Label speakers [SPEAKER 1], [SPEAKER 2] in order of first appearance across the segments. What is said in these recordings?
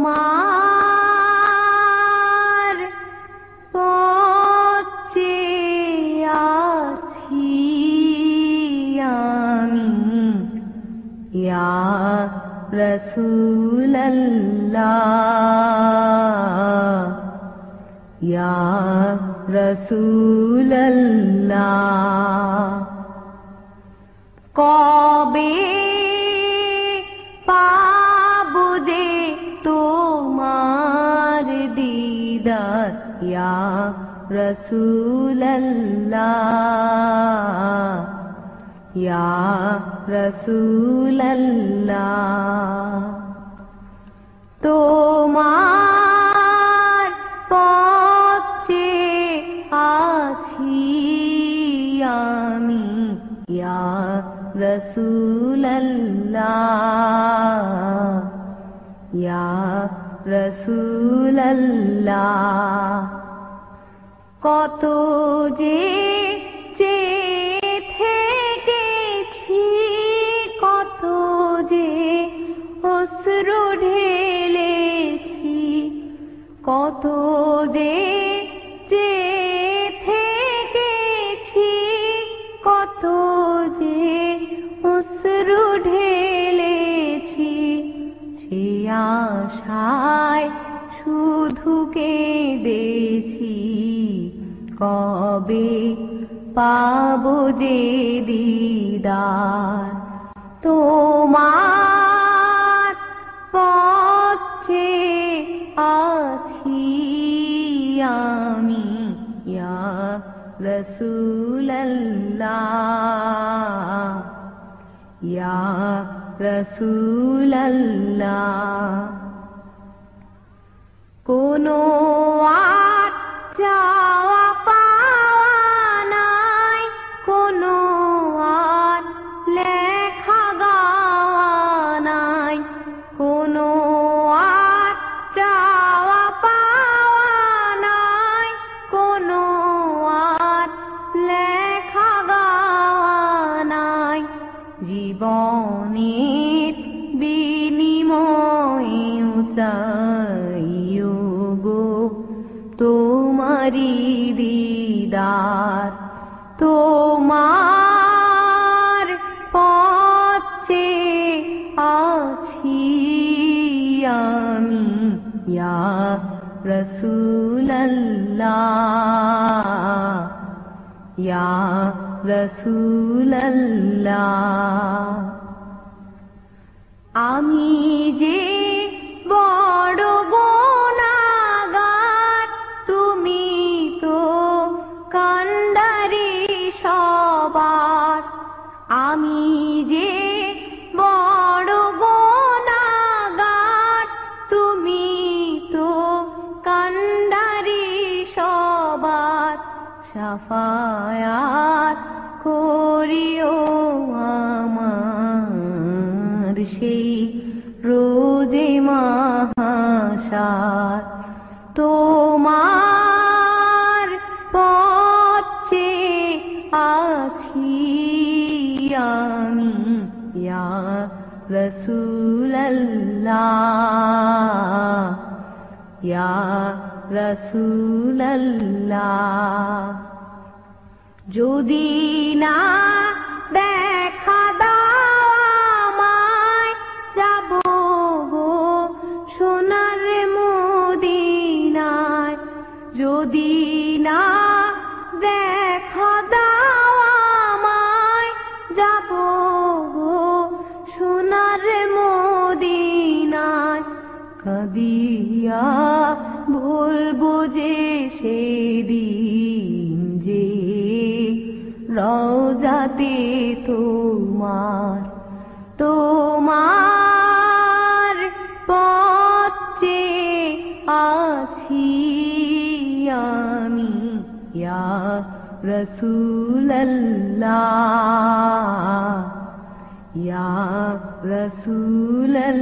[SPEAKER 1] তোমার পচে আছি আমি ইয়া রসুল্লাহ ইয়া রসুল্লাহ কবে দিদার ইয়া রসুল্লাহ ইয়া রসুল্লাহ তোমার পথে আছি আমি ইয়া রসুল্লাহ রসুল্লাহ কত যে থেকেছি কত যে অশ্রু ঢেলেছি কত যে শুধু কেঁদেছি কবে পাবো যে দিদার তোমার পথে আছি আমি ইয়া রসুল্লাহ ইয়া রসুল্লাহ কোনো আর চাওয়া পাওয়া নাই। কোনো আর লেখা গাওয়া নাই। কোনো আর চাওয়া পাওয়া নাই। কোনো আর লেখা গাওয়া নাই। জীবনের বিনিময়ে চাইও তোমারি দিদার তোমার পথে আছি আমি ইয়া রসুল্লাহ ইয়া রসুল্লাহ সাফায়াত করিও আমার সেই রোজে মহাশার তোমার পথে আছি আমি ইয়া রসুল্লাহ ইয়া রসুল্লাহ যদি না দেখা দামায় যাব গো সোনার মদিনায় যদি না দেখা দামায় যাব গো সোনার মদিনায় কাদিয়া সেদিন যে রওজাতে তোমার তোমার পথে আছি আমি। ইয়া রসুল্লাহ ইয়া রসুল্লাহ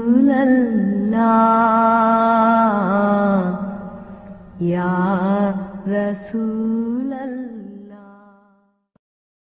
[SPEAKER 1] Rasulullah Ya Rasul.